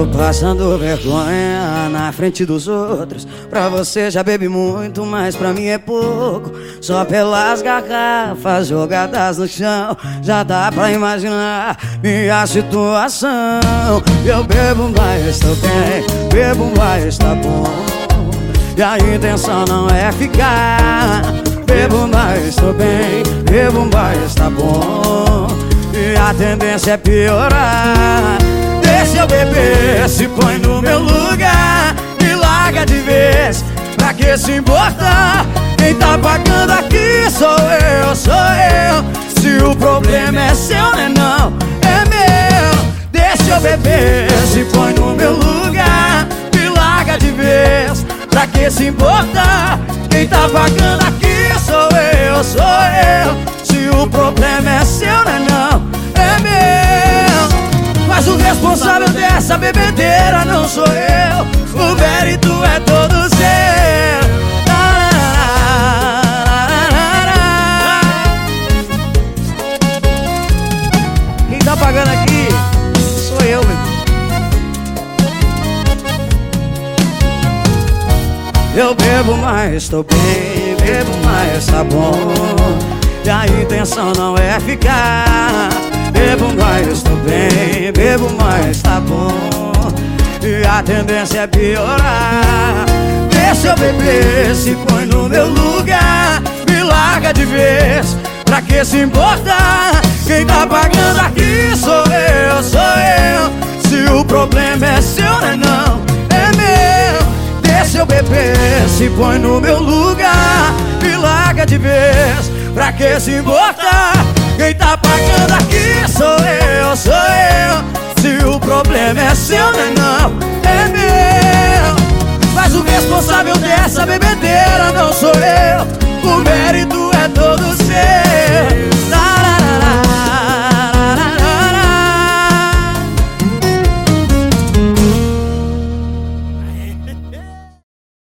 Tô passando vergonha na frente dos outros. Pra você já bebi muito, mas pra mim é pouco. Só pelas garrafas jogadas no chão, já dá pra imaginar minha situação. Eu bebo, mas estou bem, bebo, mas está bom. E a intenção não é ficar. Bebo, mas estou bem, bebo, mas está bom. E a tendência é piorar. Se põe no meu lugar Me larga de vez, pra que se importar? Quem tá pagando aqui sou eu, sou eu. Se o problema é seu, não é não, é meu. Deixa eu beber, se põe no meu lugar Me larga de vez, pra que se importar? Quem tá pagando aqui bebedeira não sou eu. O mérito é todo seu. Quem tá pagando aqui sou eu, meu Eu bebo, mas tô bem Bebo, mas tá bom. E a intenção não é ficar. Bebo, mas estou bem, bebo, mas a tendência é piorar. Deixa eu beber, se põe no meu lugar. Me larga de vez, pra que se importar? Quem tá pagando aqui sou eu, sou eu. Se o problema é seu, não é não, é meu. Deixa eu beber, se põe no meu lugar. Me larga de vez, pra que se importar? Quem tá pagando aqui sou eu, sou eu. Se o problema é seu, não é não, dessa bebedeira não sou eu. O meu